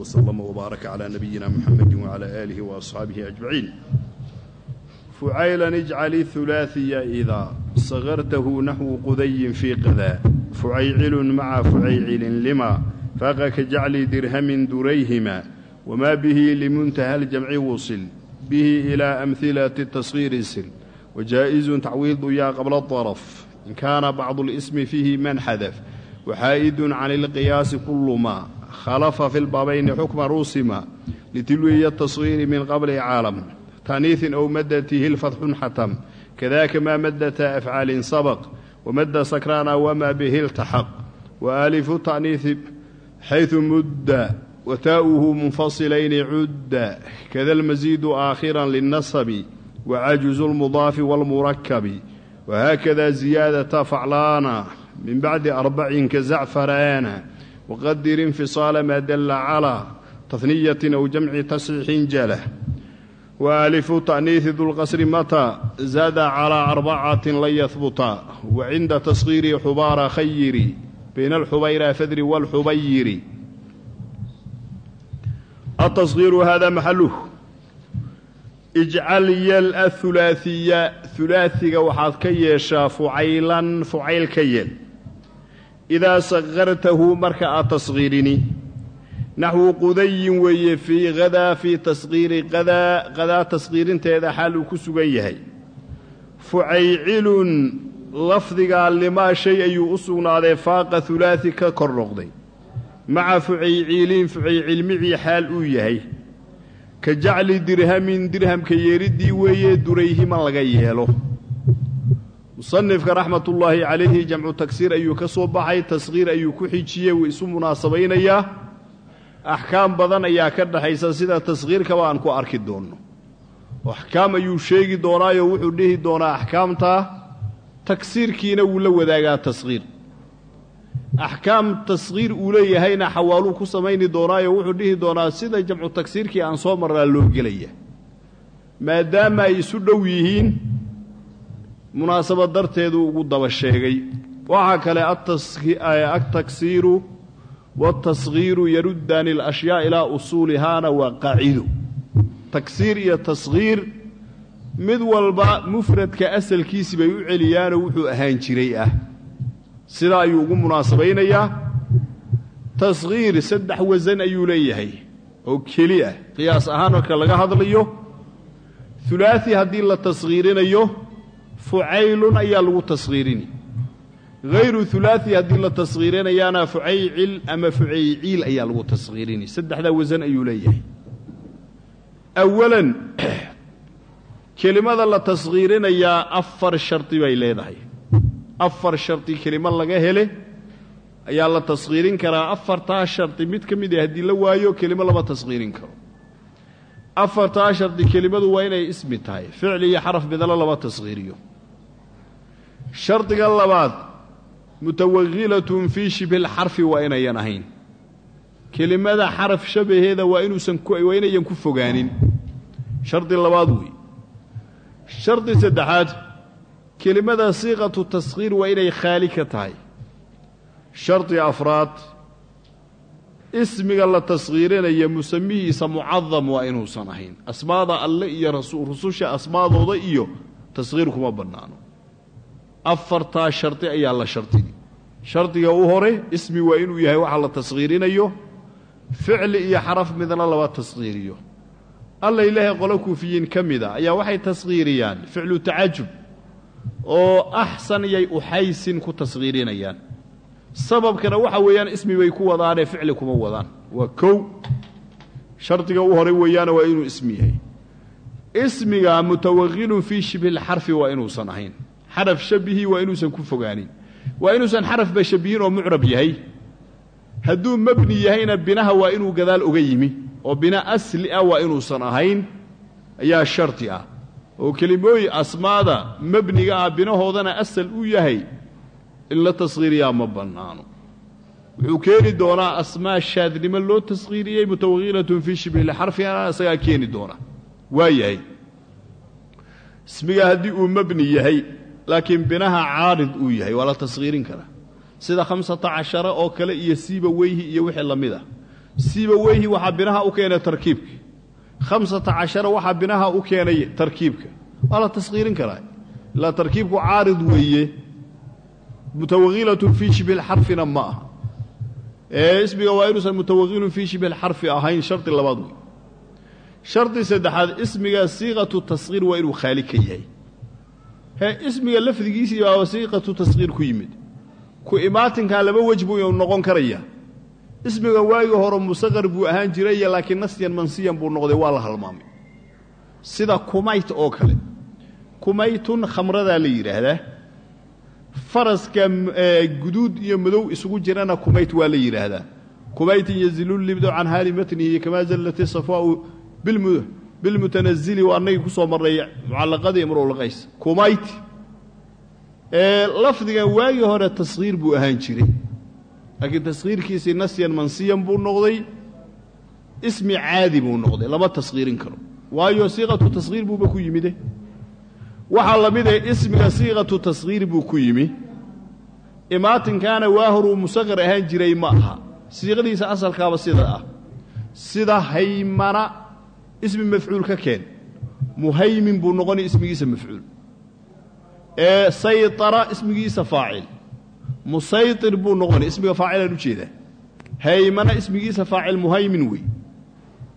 wslama wbaaraka calaa nabiyina muxamedi wacalaa aalihi wa asxaabihi ajmaciin fucaylan ijcali hulaaثiya idaa sakartahu naxwu qudayin fii qadaa fucaycilun maca fucaycilin lima faaqa ka jacli dirhamin durayhima wmaa bihi limuntaha aljamci wusil bihi ilaa amhilati taskhiiri sil wajaa'izun tacwiidu yaa qabla daraf in kaana bacdu اlismi fiihi man xadaf waxaa'idun can ilqiyaasi kullu maa khalafa fi lbaabayni xukma ruusima litilwiya tashiiri min qabli caalam taaniiin ow madatihi lfatxun xatam kadaka maa madata afcaalin sabaq wamada sakraana wamaa bihi iltaxaq waalifu taaniii xayu mudda wataa'uhu munfasilayni cudda kada lmasiidu aakhiran linasabi wacajuzu lmudaafi waalmurakabi wahaakada ziyaadata faclaana min bacdi arbacin ka waqadir infisaala maa dalla calaa tafniyatin aw jamci tasxiixin jala waalifu ta'niihi dulqasri mataa zaada calaa arbacatin lan yahbutaa wa cinda tasqiiri xubaara khayiri bayna alxubayra fadri walxubayiri atasqiiru hada maxaluh ijcal yal ahulaaiya hulaasiga waxaad ka yeeshaa fucaylan fucayl ka yeel idaa sakhartahu marka aad tasqiirini naxwu qudayin weeye fii hadaa fii tasqiiri qadaa qadaa tasqiirinteeda xaal uu ku sugan yahay fucaycilun lafdigaa limaa shay ayuu u sugnaaday faaqa hulaasi ka kor noqday maca fucayciiliin fucaycilmicii xaal uu yahay ka jacli dirhamin dirhamka yeeriddii weeye durayhima laga yeelo musanifka raxmatullaahi calayhi jamcu tagsiir ayuu ka soo baxay tasqiir ayuu ku xijiyey wuu isu munaasabaynayaa axkaam badan ayaa ka dhaxaysa sida tasqiirkaba aan ku arki doonno. Axkaam ayuu sheegi doonaayo wuxuu dhihi doonaa axkaamta tagsiirkiina wuu la wadaagaa tasqiir axkaam tasqiir uu leeyahayna xawaaluu ku samayni doonaayo wuxuu dhihi doonaa sida jamcu tagsiirkii aan soo marraa loo gelaya. Maadaama ay isu dhow yihiin munaasabad darteeduu ugu daba sheegay. Waxaa kale altagsiiru waaltasgiiru yaruddaani alashyaa ilaa usuulihaana waa qaacido tagsiir iyo tasgiir mid walba mufradka asalkiisi bay u celiyaanoo wuxuu ahaan jiray ah. Sidaa ayuu ugu munaasabaynayaa tasgiir saddex wasan ayuu leeyahay oo keli ah qiyaas ahaan marka laga hadlayo. Hulaasi haddii la tasgiirinayo fucaylun ayaa lagu tasgiirini hayru hulaasi haddii la tasgiirinayaana fucaycil ama fucayciil ayaa lagu tasgiirini saddexdaa wasan ayuu leeyahay. Awalan kelimada la tasgiirinayaa afar shardi bay leedahay. Afar shardi kelimo laga hele ayaa la tasgiirin karaa. Afartaa shardi mid ka mid ah haddii la waayo kelimo lama tasgiirin karo afartaa shardi kelimadu waa inay ismi tahay. ficli iyo xaraf midalo lama tasgiiriyo shardiga labaad mutawakilatun fii shibhilxarfi waa inayan ahayn. kelimada xaraf shabaheeda waa inuusan waa inayan ku fogaanin. shardi labaad wey shardi saddexaad kelimada siiqatu tasgiir waa inay khaali ka tahay. shardi afraad ismiga la tasgiirinaya musamihiisa mucadam waa inuusan ahayn. Asmaada alle iyo rususha asmaadooda iyo tasgiir kuma bannaano. Afartaa shardi ayaa la shardigi shardiga u hore ismi waa inuu yahay waxa la tasgiirinayo ficli iyo xaraf midna laba tasgiiriyo alla ilaahay qolo kuufiyiin ka mida ayaa waxay tasgiiriyaan ficlu tacajub oo axsan yay uxaysin ku tasgiirinayaan sababkana waxa weeyaan ismi bay ku wadaanee ficli kuma wadaan. Waa kow shardiga u horay weeyaana waa inuu ismi yahay. Ismiga mutawaqilun fii shibhilxarfi waa inuusan ahayn. Xaraf shabihii waa inuusan ku fogaanin. Waa inuusan xarafba shabihin oo mucrab yahay. Hadduu mebni yahayna binaha waa inuu gadaal oga yimi oo bina asli ah waa inuusan ahayn ayaa shardi ah. Oo kelimooyi asmaada mebniga ah binahoodana asal u yahay in la tasgiiriyaa ma bannaano. Wuxuu keeni doonaa asmaa shaadnimo loo tasgiiriyey mutawakilatun fii shibhilxarfina isagaa keeni doona waa yahay ismiga haddii uu mebni yahay laakiin binaha caarid uu yahay waa la tasgiirin karaa. Sida khamsata cashara oo kale iyo siiba weyhi iyo wixii la mid ah. Sibaweyhi waxaa binaha u keenay tarkiibka. Khamsata cashara waxaa binaha u keenay tarkiibka. Waa la taskhiirin karaa. Ilaa tarkiibku caarid weeye mutawakilatun fii shibhi lxarfina ma aha ismiga waa inuusan mutawakilun fii shibhi lxarfi ahayn shardi labaad wey shardi saddexaad ismiga siiqatu taskhiir waa inuu khaali ka yahay hee ismiga lafdigiisii baaba siiqatu taskhiir ku yimid ku imaatinkaa laba wej buu noqon karaya ismiga waagii hore musaqar buu ahaan jiraya laakiin nasyan mansiyan buu noqday waa la halmaamay sida kumayt oo kale kumaytun khamradaa la yidhaahdaa faraska guduud iyo madow isugu jirana kumayt waa la yidhaahdaa kumaytin yazilulibdo can haali matnihi kamaa zallati safaau bilmutanazili waa annagii ku soo marray mucallaqadii imrulqays kumayt lafdigan waagii hore taskhiir buu ahaan jiray. Laakiin taskhiirkiisii nasyan mansiyan buu noqday ismi caadi buu noqday. Lama taskhiirin karo. Waayo siiqatu taskhiir buuba ku yimide waxaa la mid ah ismiga siiqatu taskhiir buu ku yimi. Imaatinkaana waa horuu musaqar ahaan jiray ma aha. Siiqadiisa asalkaaba sida ah. Sida haymana ismi mafcuul ka keen. Muhaymin buu noqonay ismigiisa mafcuul. Ee saytara ismigiisa faacil. Musaytir buu noqonay ismiga faacilaan u jeedaa. Haymana ismigiisa faacil muhaymin wey.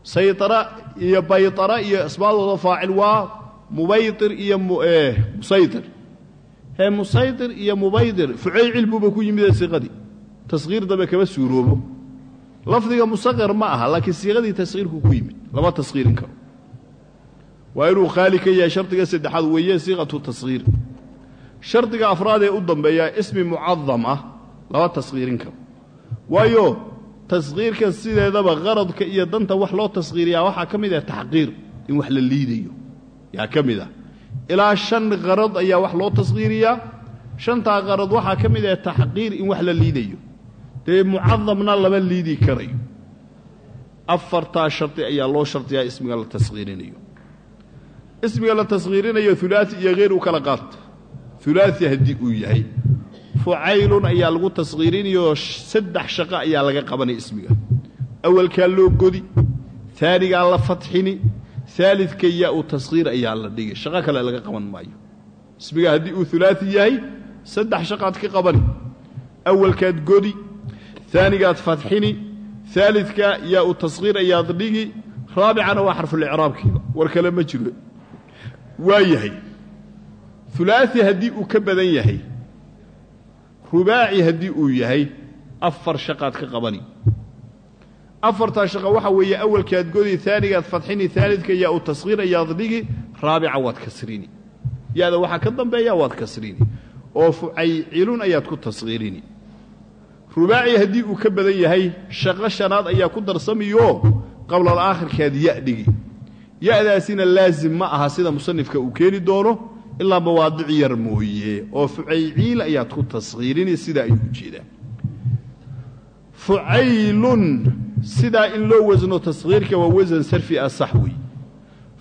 Saytara iyo baytara iyo asmaadooda faacil waa mubaytir iyo musaytir. Hee musaytir iyo mubaydir fucaycil buuba ku yimidee siiqadii taskhiir dambe kama suuroobo. Lafdiga musaqar ma aha laakiin siiqadii taskhiirku ku yimid lama taskhiirin karo. Waa inuu khaali ka yahay shardiga saddexaad weeye siiqatu taskhiir shardiga afraad ee u dambeeyaa ismi mucadam ah lama taskhiirin karo. Waayo taskhiirka sideedaba qaradka iyo danta wax loo taskhiiriyaa waxaa ka mid ah taxqiir in wax la liidayo yaa ka mid ah. Ilaa shan qarad ayaa wax loo taskhiiriyaa shantaa qarad waxaa ka mid ah taxqiir in wax la liidayo. Dee mucadamna lama liidi karayo. Afartaa shardi ayaa loo shardiyaa ismiga la taskhiirinayo ismiga la taskhiirinayo ulaai iyo hayr u kala qaata ulaai haddii uu yahay. Fucaylun ayaa lagu taskhiirinayoo saddex shaqo ayaa laga qabanaya ismiga. Awalkaa loo godi aanigaa la fatxini aalidka yaa u taskhiir ayaa la dhigay. Shaqo kale laga qaban maayo. Ismiga haddii uu ulaai yahay saddex shaqaad ka qabani. Awalkaad godi aanigaad fatxini aalidka yaa u taskhiir ayaad dhigi raabicana waa xarfulicraabkiiba war kale ma jiro. Waa yahay. Ulaai haddii uu ka badan yahay rubaaci haddii uu yahay afar shaqaad ka qabani afartaa shaqo waxaa weeye awalkaad godi aanigaad fatxini aalidka yaa u taskhiir ayaad dhigi raabica waad kasrini yaada waxaa ka dambeeya waad kasrini oo fucaycilun ayaad ku taskhiirini rubaaci haddii uu ka badan yahay shaqo shanaad ayaa ku darsamiyo qablal aakhirkaad ya dhigi. Ya-daasina laasim ma aha sida musanifka uu keeni doono ilaa mawaadic yar mooye. Oo fucayciil ayaad ku taskhiirini sidaa ayuu u jeedaa fucaylun sidaa in loo wasno taskhiirka waa wasan sarfi ah sax wey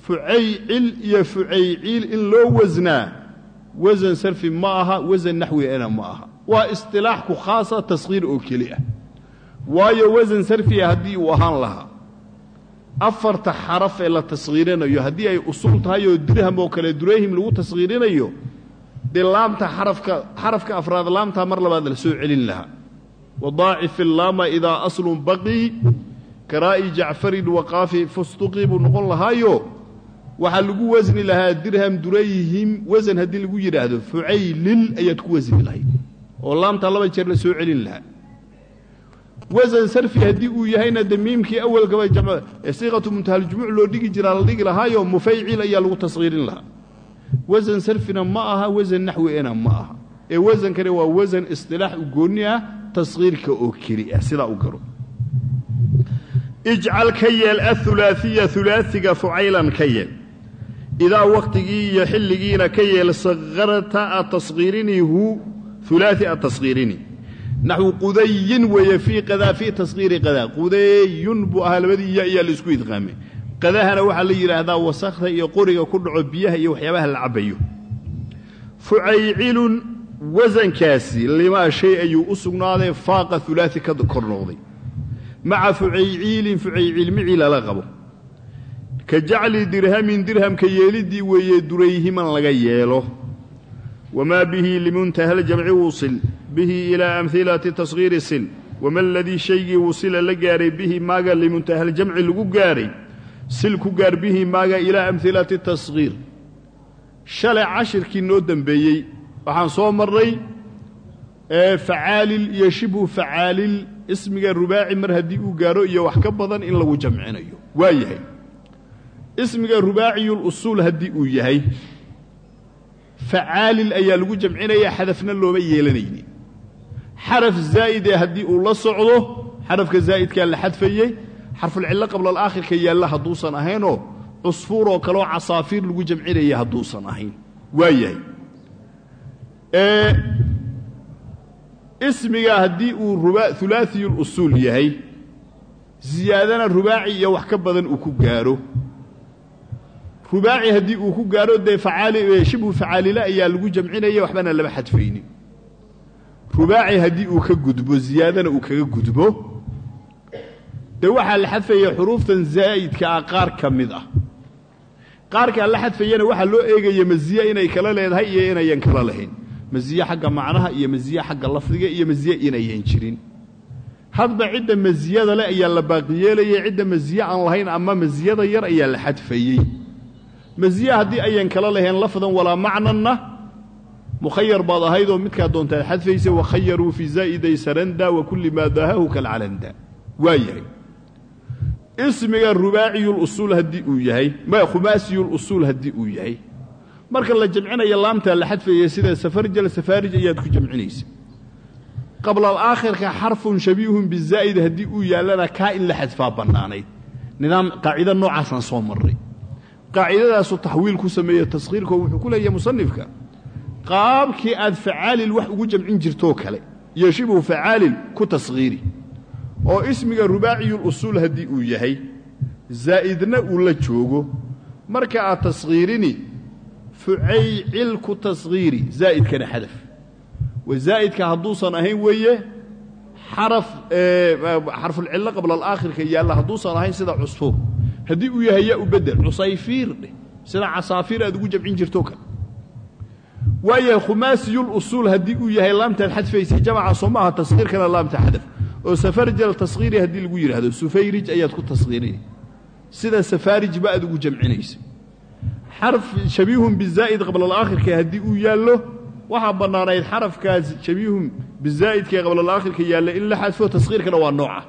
fucaycil iyo fucayciil in loo wasnaa wasan sarfi ma aha wasan naxwina ma aha. Waa istilaax ku khaasa taskhiir oo keli ah. Waayo wasan sarfiya haddii uu ahaan lahaa. Afarta xaraf ee la taskhiirinayo haddii ay usul tahay oo dirham oo kale durayhim lagu taskhiirinayo dee laamta xarafka xarafka afraad laamtaa mar labaad la soo celin lahaa wadaacif illaama idaa aslun baqii karaa'i jacfarin waqaafi fustuqii buu noqon lahaayo waxaa lagu wasni lahaa dirham durayhim wasan haddii lagu yidhaahdo fucaylil ayaad ku wasni lahayd oo laamtaa laba jeer la soo celin lahaa wasan sarfi haddii uu yahayna de miimkii awalkaba siiqatu muntahaljumuuc loo dhigi jiraa la dhigi lahaayo mufaycil ayaa lagu taskhiirin lahaa wasan sarfina ma aha wasan naxwina ma aha ee wasankani waa wasan istilaax u goonni ah taskhiirka oo keli ah sidaa u garo. Ijcal ka yeel aulaaiya ulaaiga fucaylan ka yeel. Idaa wakhtigii iyo xilligiina ka yeel sakarta aad taskhiirinihu ulaai aad taskhiirini naxwu qudayin weeye fii qadaa fii taskhiiri qadaa. Qudayun buu ahaa labadii ya ayaa la isku idqaamay. Qadahana waxaa la yidhaahdaa wasakhda iyo qoriga ku dhaco biyaha iyo waxyaabaha la cabbayo wasankaasi limaa shay ayuu u sugnaaday faaqa ulaai ka kor noqday maca fucayciilin fucayciilmicii lala qabo. Ka jacli dirhamin dirhamka yeeliddii weeye durayhiman laga yeelo. Wamaa bihi limuntaha ljamci wusil bihi ilaa amhilati tashiiri sil. Wama aladii shaygii wusila la gaaray bihi maaga limuntahaljamci lagu gaaray. Sil ku gaar bihi maaga ilaa amhilati tashiir shalay cashirkii noo dembeeyey waxaan soo marnay facaalil iyo shibhu facaalil ismiga rubaaci mar haddii uu gaaro iyo wax ka badan in lagu jamcinayo. Waa yahay. Ismiga rubaaciyulusuul haddii uu yahay facaalil ayaa lagu jamcinaya xadafna looma yeelanayni xaraf zaa'idee haddii uu la socdo xarafka zaa'idkaa la xadfayey xarfulcillo qabla alaakhirka yaalla hadduusan ahaynoo cusfuur oo kaleoo casaafiir lagu jamcinaya hadduusan ahayn. Waa yahay ismiga haddii uu hulaasiyulusuul yahay ziyaadana rubaaci iyo wax ka badan uu ku gaaro. Rubaaci haddii uu ku gaaro dee shibhu facaalila ayaa lagu jamcinaya waxbana lama xadfaynin. Rubaaci haddii uu ka gudbo ziyaadana uu kaga gudbo. Dee waxaa la xadfaya xuruuftan zaa'idka ah qaar ka mid ah. Qaarkaa la xadfayana waxaa loo eegaya masiye inay kala leedahay iyo inayan kala lahayn masiye xagga macnaha iyo masiye xagga lafdiga iyo masiye inayan jirin. Hadba cidda masiyada leh ayaa la baaqiyeelayay cidda masiye aan lahayn ama masiyada yar ayaa la xadfayey masiye haddii ayan kala lahayn lafdan walaa macnanna mukhayar baad ahaydoo midkaa doontaad xadfaysa wakhayaruu fii zaa'iday saranda wa kulli maa daahahu kalcalanda. Waa yahay. Ismiga rubaaciyulusuul haddii uu yahay ma khumaasiyulusuul haddii uu yahay marka la jamcinaya laamtaa la xadfaya sida safarjal safaarij ayaad ku jamcinaysa qabla alaakhirka xarfun shabiihun bizaa'id haddii uu yaallana kaa in la xadfaa bannaanayd. Nidaam qaacida noocaasaan soo marray. Qaacidadaasu taxwiil ku sameeye taskhiirkoo wuxuu ku leeyahay musanifka. Qaabkii aad facaalil wax ugu jamcin jirtoo kale iyo shibhu facaalil ku taskhiiri oo ismiga rubaaciyulusuul haddii uu yahay zaa'idna uu la joogo. Marka aad taskhiirini fucaycil ku taskhiiri zaa'idkana xadaf. Zaa'idka hadduusan ahayn weeye xarfulcillo qabla alaakhirka yaalla hadduusan ahayn sida cusfuur haddii uu yahay yaa u bedel cusayfiir dheh sida casaafiir aad ugu jamcin jirto kale waayahay khumaasiyulusuul haddii uu yahay laamtaad xadfaysay jamaca soo maaha taskhiirkana laamta xadaf. Oo safarjal taskhiiri haddii lagu yidhaahdo sufayrij ayaad ku taskhiirinay sida safaarijba aad ugu jamcinaysa xarf shabiihun bizaa'id qabla alaakhirka haddii uu yaallo waxaa bannaanayd xarafkaas shabiihun bizaa'idkae qabla alaakhirka yaalla in la xadfo taskhiirkana waa nooca.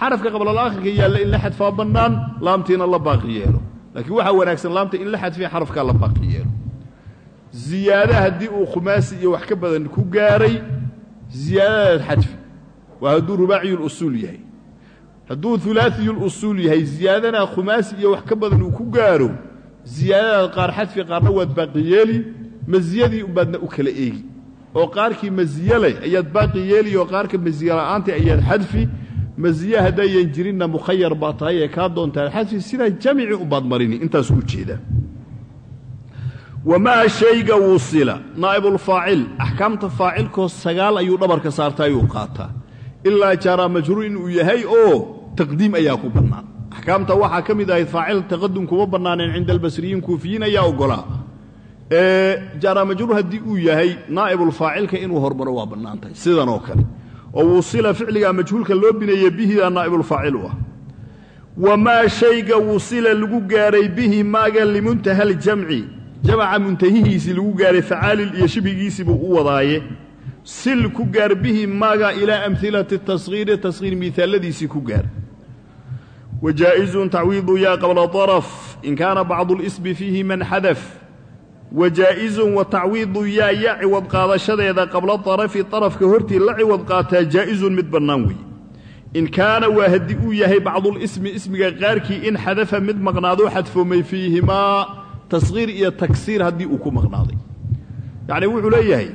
Xarafka qabla alaakhirka yaalla in la xadfaa bannaan laamtiina la baaqi yeelo. Laakiin waxaa wanaagsan laamta in la xadfiya xarafkaa la baaqi yeelo. Ziyaada haddii uu khumaasi iyo wax ka badan ku gaaray ziyaadadaad xadfi. Waa hadduu rubaaciyulusuul yahay. Ku gaaro ziyaadadaad qaar xadfi qaarna waad baaqi yeeli masiyadii umbaadna u kala eegi. Oo qaarkii masiye leh ayaad baaqi yeeli oo qaarka masiye la'aanta ayaad xadfi masiye haddayan jirinna mukhayar baa tahay ee kaa doontaad xadfi sidaa jamici umbaad marini intaas u jeeda. Wamaa shayga wusila naa'ibulfaacil axkaamta faacilkoo sagaal ayuu dhabarka saarta ayuu qaataa. Ilaa jaaraa majruur inuu yahay oo taqdiim ayaa ku bannaan axkaamta waxaa ka mid ahayd faacil taqadum kuma bannaaneen cinda albasriyiin kuufiyiin ayaa oggolaa. Jaaraa majruur haddii uu yahay naa'ibulfaacilka inuu hormaro waa bannaan tahay sidan oo kale. Oo wusila ficliga majhuulka loo bineeye bihidaa naa'ibulfaacil u ah wamaa shayga wusila lagu gaaray bihi maaga limuntaha aljamci. Jamaca muntahihiisii lagu gaaray facaalil iyo shibhigiisii buu u wadaaye. Sil ku gaar bihi maaga ilaa amhilati taskhiiri taskhiir miaaladiisii ku gaar wajaa'izun tacwiidu yaa qabla daraf in kaana bacdu lismi fiihi man xadaf wajaa'izun wa tacwiidu yaa ya ciwad qaadashadeeda qabla darafi darafka hortii la ciwad qaataa jaa'izun mid bannaan weeye in kaana waa haddii uu yahay bacdulismi ismiga qaarkii in xadafa mid maqnaadoo xadfoomay fiihimaa taskhiir iyo tagsiir haddii uu ku maqnaaday yacni wuxuu leeyahay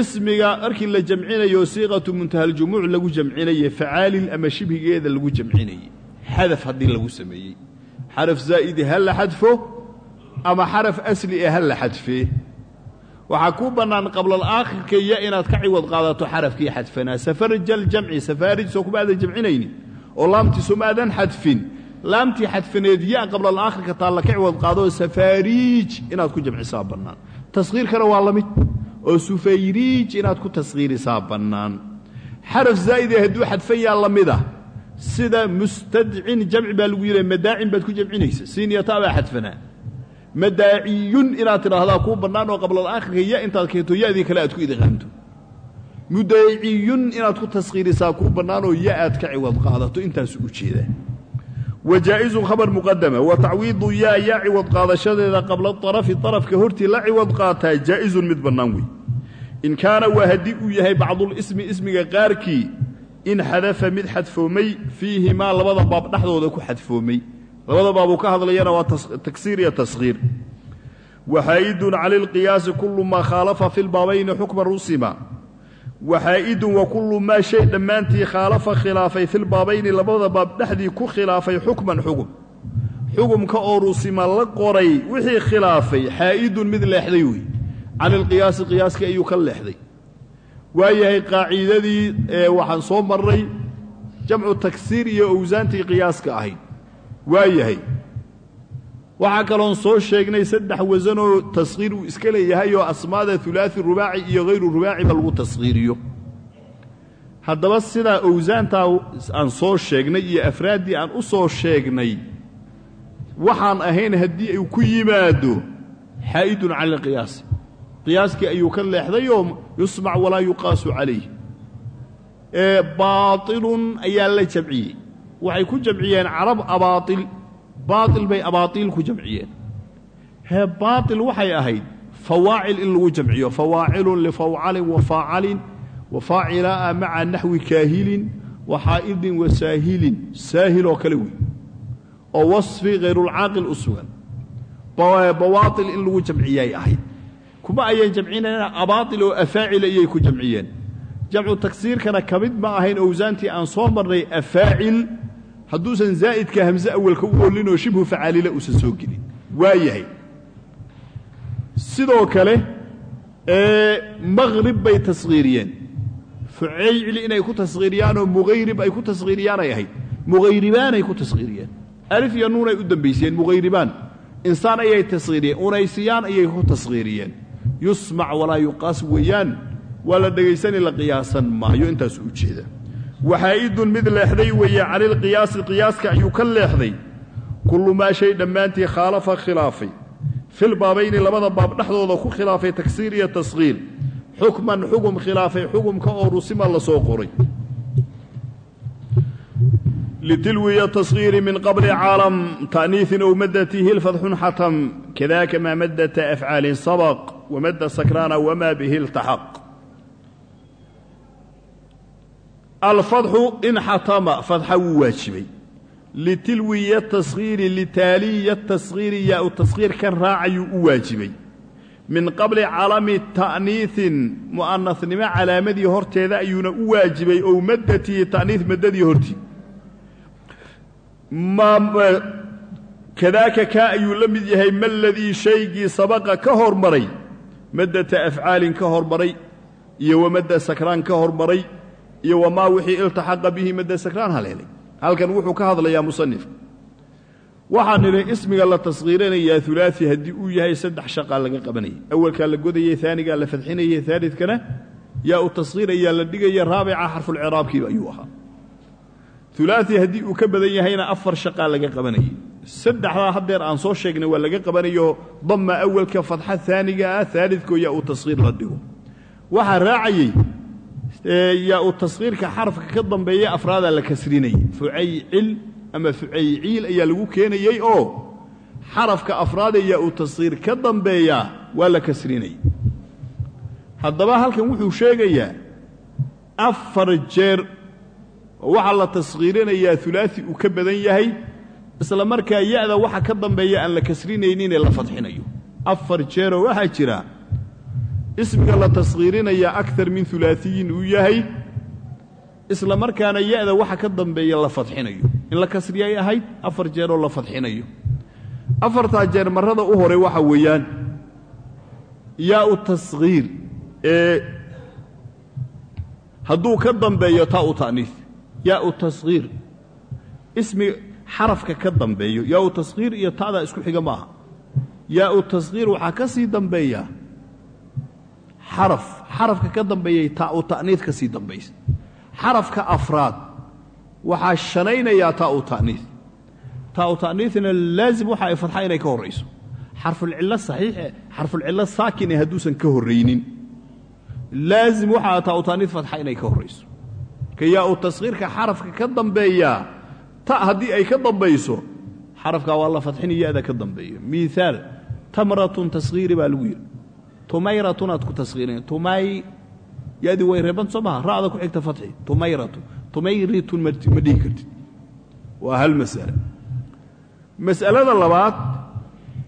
ismiga markii la jamcinayo siiqatu muntahaljumuuc lagu jamcinaye facaalil ama shibhigeeda lagu jamcinaye xadaf haddii lagu sameeyey. Xaraf zaa'idi ha la xadfo ama xaraf asli ee ha la xadfee waxaa kuu bannaan qablalaakhirka ya inaad ka ciwad qaadato xarafkii xadfanaa. Safarjaljamci safaarij soo kuma aadan jamcinaynin. Oo laamtii soo ma aadan xadfin. Laamtii xadfaneed ya qablalaakhirka taalla ka ciwad qaadoo safaariij inaad ku jamcisaa bannaan. Taskhiirkana waa la mid. Oo sufayriij inaad ku taskhiirisaa bannaan. Ah sida mustadcin jamci baa lagu yidhaha madaacin baad ku jamcinaysa. Siiniyata baa xadfanaa madaaciyun inaad tidhaahdaa kuu bannaan oo qablalaakhirka ya intaad keento ya'dii kale aad ku idqaamto mudaaciyun inaad ku taskhiirisaa kuu bannaanoo ya aad ka ciwad qaadato intaasu u jeedaa wa jaa'izun khabar muqadama wa tacwiidu yaa yaa ciwad qaadashadeeda qabla arafi arafka hortii la ciwad qaataa jaa'izun mid bannaan wey in kaana waa haddii uu yahay bacdulismi ismiga qaarkii in xadafa mid xadfoomay fiihimaa labada baab dhexdooda ku xadfoomay. Labada baabuu ka hadlayana waa tagsiir iyo taskhiir waxaa'idun cala lqiyaasi kullu maa khaalafa fi lbaabayni xukma rusima. Waxaa'idun wa kullu maa shay dhammaantii khaalafa khilaafay filbaabayni labada baab dhexdii ku khilaafay xukman xugum. Xugumka oo rusima la qoray wixii khilaafay xaa'idun mid leexday wey cani lqiyaasi qiyaaskii ayuu ka leexday waayahay qaaciidadii ee waxaan soo marray jamcu tagsiir iyo owsaantii qiyaaska ahayd waayahay. Waxaa kaloon soo sheegnay saddex wasanoo taskhiir uu iska leeyahay oo asmaada ulaai rubaaci iyo hayru rubaaciba lagu taskhiiriyo haddaba sidaa owsaantaa aan soo sheegnay iyo afraaddii aan u soo sheegnay waxaan ahayn haddii uu ku yimaado xaa'idun cala alqiyaasi qiyaaskii ayuu ka leexday oo yusmac walaa yuqaasu calayh. Ee baailun ayaa la jamciyey. Waxay ku jamciyeen carab abaail baail bay abaaiil ku jamciyeen. Hee baail waxay ahayd fawaacil in lagu jamciyo. Fawaacilun lifawcalin wa faacalin wa faacilaa'a maca naxwi kaahilin wa xaa'idin saahil oo kale wey oo wasfi hayrulcaaqil u sugan. Bawaail in lagu jamciyay ahayd kuma ayan jamcinayna abaail oo afaacil ayay ku jamciyeen. Jamcu tagsiirkana ka mid ma ahayn owsaantii aan soo marnay afaacil hadduusan zaa'idka hamse awalka u ollinoo shibhu facaalila uusan soo gelin. Waa yahay. Sidoo kale maqrib bay taskhiiriyeen fucaycli inay ku taskhiiriyaanoo muhayrib ay ku taskhiiriyaanay ahayd. Mughayribaanay ku taskhiiriyeen alif iyo nuunay u dambaysiyeen mughayribaan insaan ayay taskhiiriyeen unaysiyaan ayay ku taskhiiriyeen yusmac walaa yuqaas weeyaan. Waa la dhegaysani la qiyaasan maayo intaasu u jeeda. Waxaa'idun mid leexday weeye canilqiyaasi qiyaaska ayuu ka leexday. Kullu maa shay dhammaantii khaalafa khilaafay. Filbaabayni labada baab dhexdooda ku khilaafay tagsiir iyo taskhiir xukman xugum khilaafay xugumka oo rusima la soo qoray. Litilwiya taskhiiri min qabli caalam ta'niiin ow maddatihi lfadxun xatam kadaaka maa maddata afcaalin sabaq wamadda sakraana wamaa bihi iltaxaq alfadxu in xatama fadxa wuu waajibay litilwiya taskhiiri litaaliya taskhiiri yaa u taskhiir kan raacayuu u waajibay min qabli calami ta'niiin mu'anasnimo calaamadii horteeda ayuuna u waajibay ow maddatihi ta'niis maddadii hortii kadaaka kaa ayuu la mid yahay ma ladii shaygii sabaqa ka hormaray maddata afcaalin ka hormaray iyo wamadda sakraan ka hormaray iyo wamaa wixii iltaxaqa bihi madda sakraan haleelay halkan wuxuu ka hadlayaa musanifka waxaan nidhi ismiga la taskhiirinayaa ulaai haddii uu yahay saddex shaqaa laga qabanayay. Awalkaa la godayey aanigaa la fadxinayey aalidkana yaa u taskhiir ayaa la dhigaya raabica xarfulciraabkiiba ayuu ahaa. Ulaai haddii uu ka badan yahayna afar shaqaa laga qabanayay saddexdaa haddeer aan soo sheegnay waa laga qabanayo damma awalka fadxa aaniga ah aalidkoo yaa uu taskhiir la dhigo. Waxaa raacayey yaa uu taskhiirka xarafka ka dambeeya afraadaa la kasrinayay. Fucaycil ama fucayciil ayaa lagu keenayey oo xarafka afraada yaa uu taskhiir ka dambeeyaa waa la kasrinayay. Haddaba halkan wuxuu sheegayaa afar jeer oo waxaa la taskhiirinayaa ulaai uu ka badan yahay isla markaa ya-da waxa ka dambeeya aan la kasrinayninee la fadxinayo. Afar jeeroo waxaa jira ismiga la taskhiirinayaa akar min ulaaiyin uu yahay isla markaana ya-da waxa ka dambeeya la fadxinayo. In la kasriyay ahayd afar jeeroo la fadxinayo. Afartaa jeer marrada u hore waxa weeyaan yaau taskhiir ee hadduu ka dambeeyo taau ta'niis yaau taskhiir ismi xarafka ka dambeeyo. Yaau taskhiir iyo ta'daa isku xiga maaha. Yaau taskhiir waxaa ka sii dambeeya xaraf. Xarafka ka dambeeyay taau ta'niis ka sii dambaysa xarafka afraad waxaa shalaynayaa taau ta'niis taau ta'niisna laazim waxa ay fadxa inay ka horrayso xarfulcillo saxiixe xarfulcillo saakin ee hadduusan ka horraynin laazim waxaa taau ta'niis fadxa inay ka horrayso ka yaau taskhiirka xarafka ka dambeeyaa ta haddii ay ka dambayso xarafkaa waa la fadxini ya-da ka dambeeyo miiaal tamratun taskhiiri baa lagu yidhi tumayratun aad ku taskhiirin tumay yadii way reeban soo maha. Ra'da ku xigta fadxi tumayratu. Tumayritun ma dhihi hal mas'ale mas'alada labaad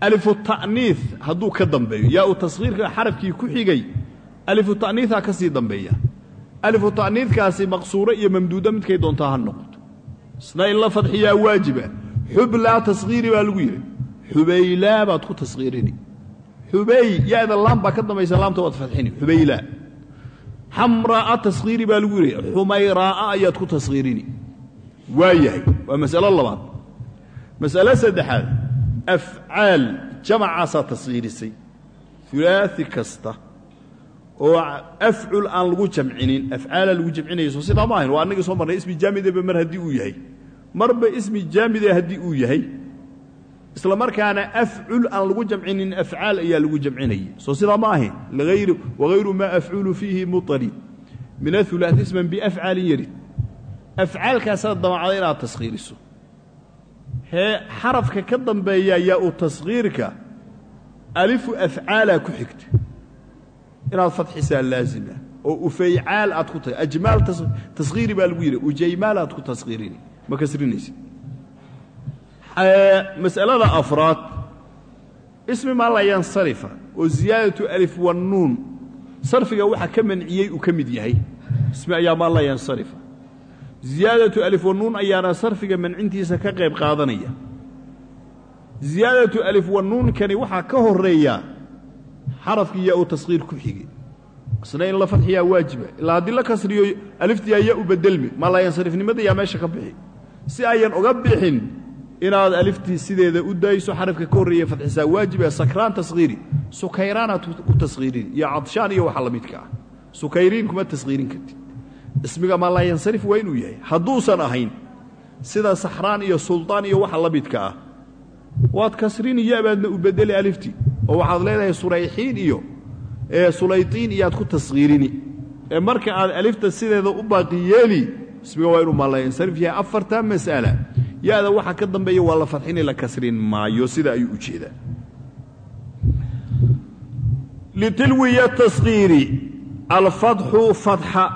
alifu ta'niis hadduu ka dambeeyo. Yaau taskhiirka xarafkii ku xigay alifu ta'niisaa ka sii dambeeya. Alifu ta'niiskaasi maqsuuro iyo mamduudo midkay doontaa ha isna in la fadxiyaa waajiba. Xublaa taskhiiri baa lagu yidhi xubaylaa baad ku taskhiirini xubay ya-da laam baa ka dambaysa laamta waad fadxini. Xubaylaa xamraa'a taskhiiri baa lagu yidhi xumayraa'a ayaad ku taskhiirini waa yahay waa mas'alo labaad. Mas'alo saddexaad. Afcaal jamacaasaa taskhiirisay ulaai kasta oo afcul aan lagu jamcinin afcaala lagu jamcinayso sidaa ma ahayn. Waa annagii soo marnay ismi jaamideba mar haddii uu yahay. Marba ismi jaamide haddii uu yahay isla markaana afcul aan lagu jamcinin afcaal ayaa lagu jamcinayay soo sidaa ma ahayn. Wagayru maa afculu fiihi muطalid min aulaat isman biafcaalin yarid. Afcaalkaasaad damacda inaad taskhiiriso hee xarafka ka dambeeya yaa u taskhiirka alifu afcaalaa ku xigta inaad fadxisaa laazima oo ufaycaal aad ku tahay ajmaal taskhiiri baa lagu yidhi ujaymaal aad ku taskhiirini ma kasrinaysid. Mas'alada afraad ismi maa la yansarifa oo ziyaadatu alif wannuun sarfiga waxa ka manciyey uu ka mid yahay. Ismi ayaa maa la yansarifa ziyaadatu alif wannuun ayaana sarfiga mancintiisa ka qayb qaadanaya. Ziyaadatu alif wannuunkani waxaa ka horreeya xarafkii yaa uu taskhiir ku xigay. Isna in la fadxiyaa waajiba. Ilaa haddii la kasriyo aliftiyaa yaa u bedelmi maa la yansarifnimada yaa meesha ka bixi. Si ayan uga bixin inaad aliftii sideeda u dayso xarafka ka horreeya fadxisaa waajib ee sakraan taskhiiri sukayraanaad ku taskhiirini iyo cadshaan iyo waxa la midka ah. Sukayriin kuma taskhiirin kartid. Ismiga maa laa yansarif waa inuu yahay. Hadduusan ahayn sida saxraan iyo suldaan iyo waxa la midka ah waad kasrini yabaadna u bedeli aliftii oo waxaad leedahay surayxiin iyo sulaytiin iyaad ku taskhiirini ee marka aad alifta sideeda u baaqi yeeli ismiga waa inuu maa laa yansarif yahay afartaa mas'ala. Ya-da ka dambeeya waa la fadxini la kasrin maayo sida ayuu u jeedaa. Litilwiya taskhiiri alfadxu fadxa.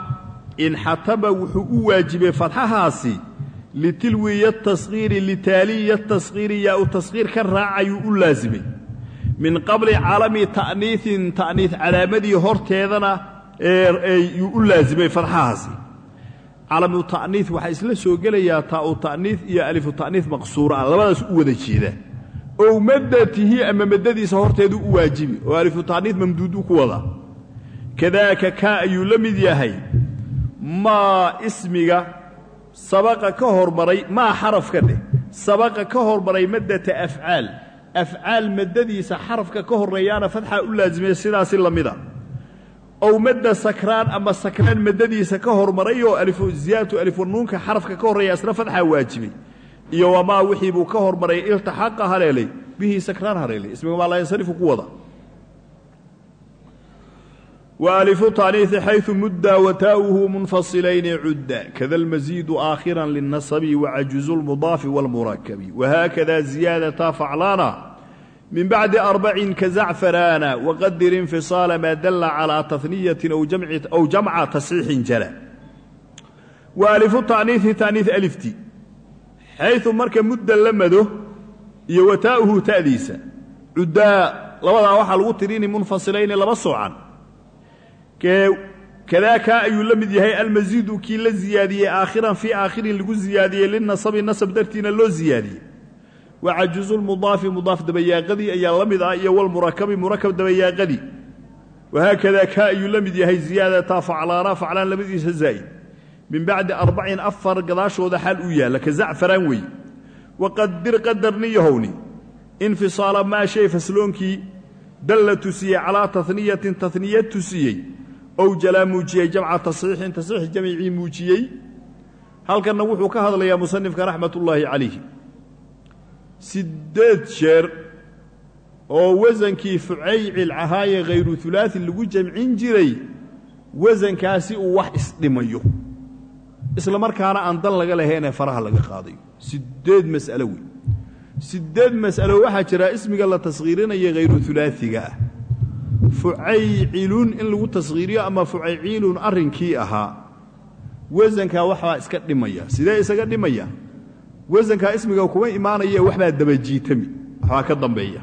Inxataba wuxuu u waajibay fadxahaasi litilwiya taskhiiri litaaliya taskhiiri yaa u taskhiir ka raacayuu u laasimay min qabli calami ta'niiin ta'niis calaamadii horteedana yuu u laasimay fadxahaasi calamu ta'niis waxaa isla soo gelayaa taa'u ta'niis iyo alifu ta'niis maqsuura labadaas u wada jeeda ow maddatihi ama maddadiisa horteedu u waajibi oo alifu ta'niis mamduudu ku wada. Kadaaka kaa ayuu la mid yahay. Maa ismiga sabaqa ka hormaray maa xarafka dheh sabaqa ka hormaray maddata afcaal afcaal maddadiisa xarafka ka horreeyaana fadxaa u laasimay sidaasi la mida. Ow madda sakraan ama sakraan maddadiisa ka hormaray oo ziyaadatu alifunuunka xarafka ka horreeya isna fadxaa waajibay. Iyo wamaa wixii buu ka hormaray iltaxaqa haleelay bihii sakraan haleelay. Ismiga maa laa yansarifu ku wada وألف تانيث حيث مدى وتاؤه منفصلين عدا كذا المزيد آخرا للنصب وعجز المضاف والمركب وهكذا زيادة فعلانا من بعد أربع كزعفرانا وقدر انفصال ما دل على تثنية أو جمع, أو جمع تصحيح جلا وألف التعنيث تعنيث ألفتي حيث مرك مدى لمده يوتاؤه تأديسا عدا لوضع واحد الوترين منفصلين لبصوا عنه kadaaka ayuu la mid yahay almasiidu kii la ziyaadiyey aakhiran fii aakhirin lagu ziyaadiyey linasabi nasab dartiina loo ziyaadiyey. Wa cajuzu lmudaafi mudaaf dabayaaqadii ayaa la mid ah iyo walmurakabi murakab dabayaaqadii. Wahaakadaa kaa ayuu la mid yahay ziyaadataa faclaana faclaan labadiisa zaa'id. Min bacdi arbacin afar gadaashooda xaal uu yaalla ka zacfaraan weeye waqadir qadarni yahowni infisaala maa shay fasloonkii dalla tusiyey calaa taniyatin taniya tusiyey ow jalaa muujiyey jamca tasxiixin tasxiix jamicii muujiyey. Halkanna wuxuu ka hadlayaa musanifka raxmatullaahi calayhi. Siddeed jeer oo wasankii fucaycil ahaaye khayru ulaai lagu jamcin jiray wasankaasi uu wax isdhimayo. Isla markaana aan dan laga lahaynee faraha laga qaadayo. Siddeed mas'alo wey siddeed mas'alo waxaa jira ismiga la taskhiirinaya khayru ulaaiga ah fucaycilun in lagu taskhiiriyo ama fucayciilun arrinkii ahaa. Wasankaa waxbaa iska dhimaya. Sidee isaga dhimaya? Wasankaa ismiga kuma imaanaye waxbaa dabajiitami waxbaa ka dambeeya.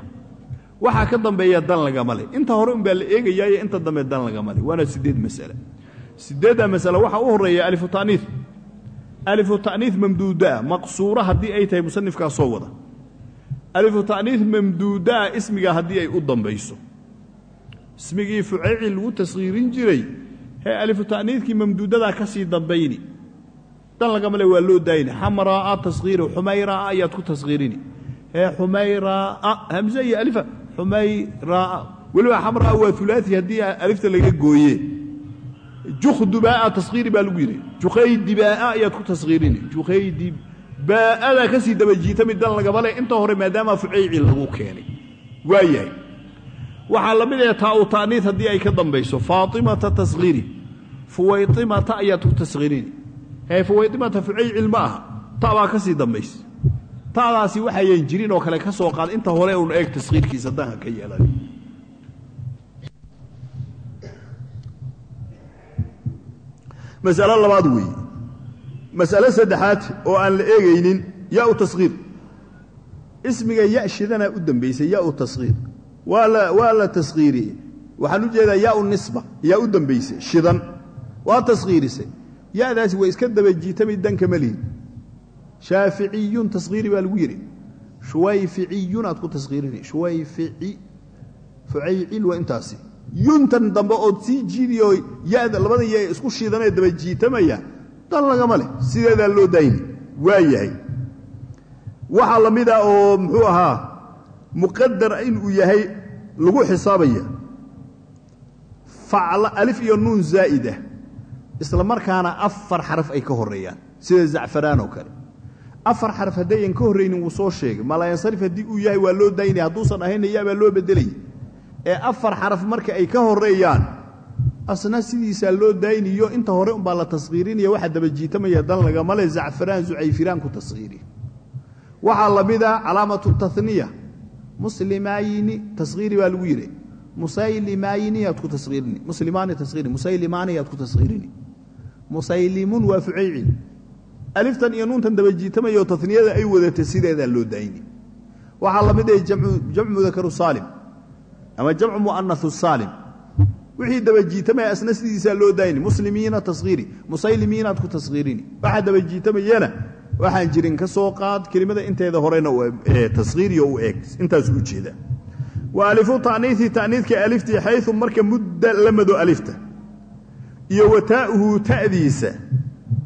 Waxaa ka dambeeya dan lagama le inta hore unbaa la eegayaayo inta dambe dan lagama le waana siddeed mas'ale. Siddeeddaa mas'ale waxaa u horreeya alifu ta'niif alifu ta'niif mamduudaa maqsuura haddii ay tahay musanifkaa soo wada. Alifu ta'niif mamduudaa ismiga haddii ay u dambayso ismigii fucaycil lagu taskhiirin jiray hee alifu ta'niifkii mamduudadaa ka sii dambayni. Dan lagama le waa loo daayni. Xamraa'a taskhiiri xumayraa'a ayaad ku taskhiirini hee xumayraa'a hamse iyo alifa xumayraa'a. Weliba xamraa'a waa ulaai haddii alifta laga gooye jukhdubaa'a taskhiiri baa lagu yidhi. Jukhaydibaa'a ayaad ku taskhiirini jukhaydibaaa'adaa ka sii dabajiitami dan lagama le inta hore waxaa la mid ah taau haddii ay ka dambayso faatimata taskhiiri fuwaytimata ayaad ku taskhiirini hee fuwaytimata fucaycil ma aha ta baa ka sii dambaysa ta'daasi waxayan jirin oo kale ka soo qaad inta hore uun eeg taskhiirkiisa danha ka yeelan mas'alo labaad weeye mas'alo saddexaad oo aan la eegaynin yaa u taskhiir ismiga ya shidanaa u dambaysay yaa u taskhiir waa la waa la taskhiiriyey waxaan u jeedaa yaa u nisba yaa u dambaysay shidan. Waa taskhiirisay ya'daasi way iska dabajiitami danka ma lihin. Shaaficiyun taskhiiri baa lagu yidhi shuwayficiyun aad ku taskhiirini shuwayfici fucaycil waa intaasi. Yuntan dambe ood sii jiidiyo yada labada ya isku shiidanee dabajiitamaya dan lagama leh. Sideedaa loo daayni waa yahay. Waxaa la mid ah oo muxuu ahaa muqadar inuu yahay lagu xisaabaya. Facla alif iyo nuun zaa'idah isla markaana afar xaraf ay ka horreeyaan sida zacfaraan oo kale. Afar xaraf haddayan ka horraynin wuu soo sheegay. Malaayansarif haddii uu yahay waa loo daynaya hadduusan ahayna yaabaa loo beddelaya. Ee afar xaraf marka ay ka horreeyaan asna sidiisaa loo dayniyo inta hore umbaa la taskhiirinaya waxaa dabajiitamaya dan lagama le zacfaraan zucayfiraan ku taskhiiri waxaa la mid ah calaamatu taniya muslimaayni taskhiiri baa lagu yidhi musaylimaayni yaad ku taskhiirini muslimaani taskhiiri musaylimaani ku taskhiirini musaylimun waa fucaycin. Aliftan iyo nuuntan dabajiitamayoo taniyada ay wadatay sideedaa loo dayni waxaa la mid ah jamcu mudakaru saalim ama jamcu mu'anahu saalim. Wixii dabajiitamaya asna sidiisaa loo dayni muslimiina taskhiiri musaylimiinaad ku taskhiirini waxaa dabajiitamayana waxaan jirin ka soo qaad kelimada inteeda horena taskhiiriyo u eeg. Intaasu u jeeda wa alifu ta'niiثi ta'niidka aliftii xayu marka mudda la mado alifta. Iyo wa taa'uhu ta'diisa.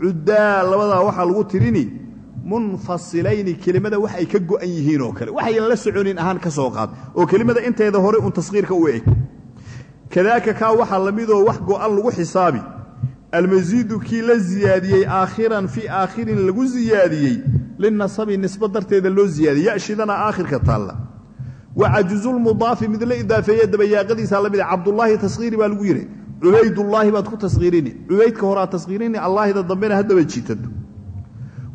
Cuddaa labadaa waxaa lagu tirini munfasilayni kelimada wax ay ka go'an yihiin oo kale. Waxayan la soconin ahaan ka soo qaad. Oo kelimada inteeda hore un taskhiirka u eg kadaaka kaa waxaa la midoo wax go'an lagu xisaabi almasiidu kii la ziyaadiyey aakhiran fii aakhirin lagu ziyaadiyey linasabi nisba darteeda loo ziyaadiyey yashidana aakhirka taalla. Wa cajuzulmudaafi mid la idaafeeye dabayaaqadiisa la mida cabdullaahi taskhiiri baa lagu yidhi cubaydullaahi baad ku taskhiirini cubaydka horaa taskhiirini allaahida dambena ha daba jiitato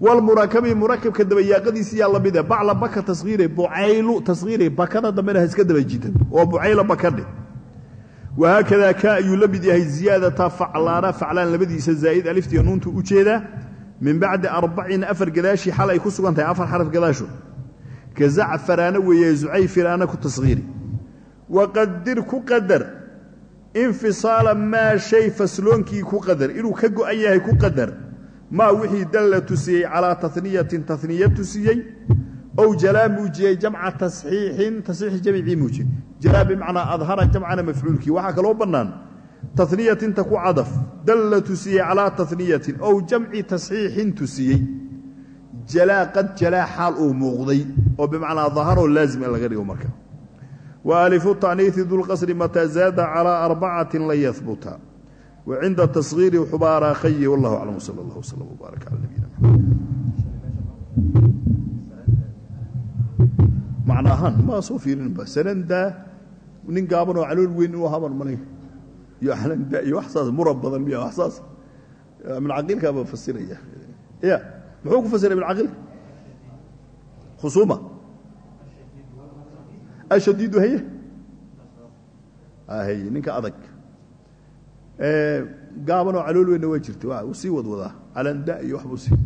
walmurakabi murakabka dabayaaqadiisiyaa la mida bacla baka taskhiire bucaylu taskhiire bakada dambena ha iska daba jiitato oo bucayla bakadhe wahaakadaa kaa ayuu la mid yahay ziyaadata faclaana faclaan labadiisa zaa'id aliftiiyo nuuntu u jeedaa min bacdi arbacin afar gadaashii xal ay ku sugan tahay afar xaraf gadaasho ka zacfaraana weeye zucayfiraana ku taskhiiri waqadir ku qadar infisaala maa shay fasloonkii ku qadar inuu ka go'an yahay ku qadar maa wixii dalla tusiyey calaa taniyatin taniya tusiyey ow jalaa muujiyey jamca tasxiixin tasxiix jamcii muujiyey jalaa bimacnaa adhara jamcana mafcuulkii. Waxaa kaloo bannaan. Taniyatinta ku cadaf. Dalla tusiyey calaa taniyatin ow jamci tasxiixin tusiyey jalaa qad jalaa xaal uu muuqday. Oo bimacnaa daharoo laazim in laga dhigo marka. Wa alifu ta'niisi dulqasri mataa zaada calaa arbacatin lan yahbuta wa cinda tasgiiri xubaaraa khayi wallahu aclam wsala allah wslam wbaarak cala nabiyina macna ahaan ma soo fiirinba sanandaa nin gaaban oo calool weyn inuu haban malay iyo alanda iyo wax saas murab badan miya wax saas. Ibn caqiilkaaba fasiraya. Ya muxuu ku fasiray ibn caqiilka khusuuma ashadiidu haye haye ninka adag. Gaabanoo calool weynna waa jirta sii wadwadaa calanda iyo waxbuu sii